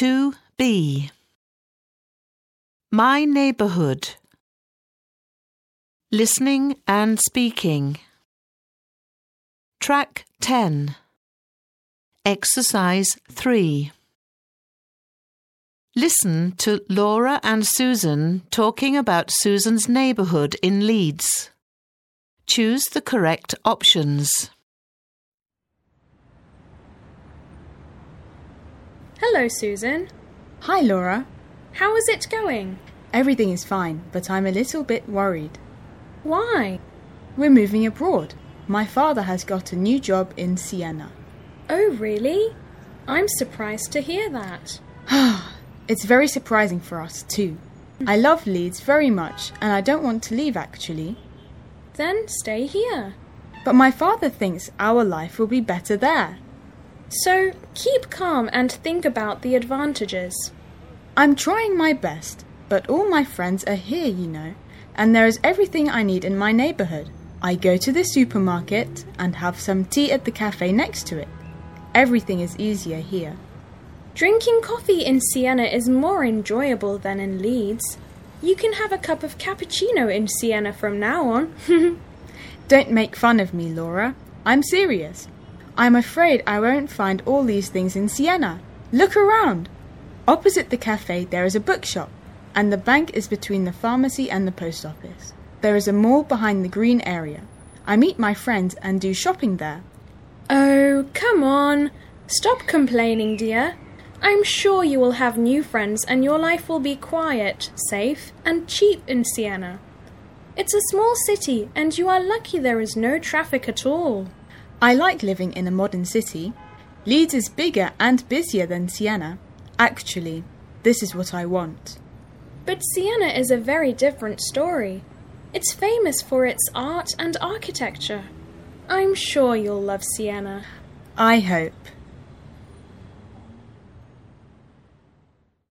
2b. My neighbourhood. Listening and speaking. Track 10. Exercise 3. Listen to Laura and Susan talking about Susan's neighbourhood in Leeds. Choose the correct options. Hello, Susan. Hi, Laura. How is it going? Everything is fine, but I'm a little bit worried. Why? We're moving abroad. My father has got a new job in Siena. Oh, really? I'm surprised to hear that. It's very surprising for us, too. I love Leeds very much, and I don't want to leave actually. Then stay here. But my father thinks our life will be better there. So keep calm and think about the advantages. I'm trying my best, but all my friends are here, you know, and there is everything I need in my neighbourhood. I go to the supermarket and have some tea at the cafe next to it. Everything is easier here. Drinking coffee in Siena is more enjoyable than in Leeds. You can have a cup of cappuccino in Siena from now on. Don't make fun of me, Laura. I'm serious. I'm afraid I won't find all these things in Siena. Look around. Opposite the cafe, there is a bookshop, and the bank is between the pharmacy and the post office. There is a mall behind the green area. I meet my friends and do shopping there. oh, come on. Stop complaining, dear. I'm sure you will have new friends and your life will be quiet, safe, and cheap in Siena. It's a small city and you are lucky there is no traffic at all. I like living in a modern city. Leeds is bigger and busier than Siena. Actually, this is what I want. But Siena is a very different story. It's famous for its art and architecture. I'm sure you'll love Siena. I hope.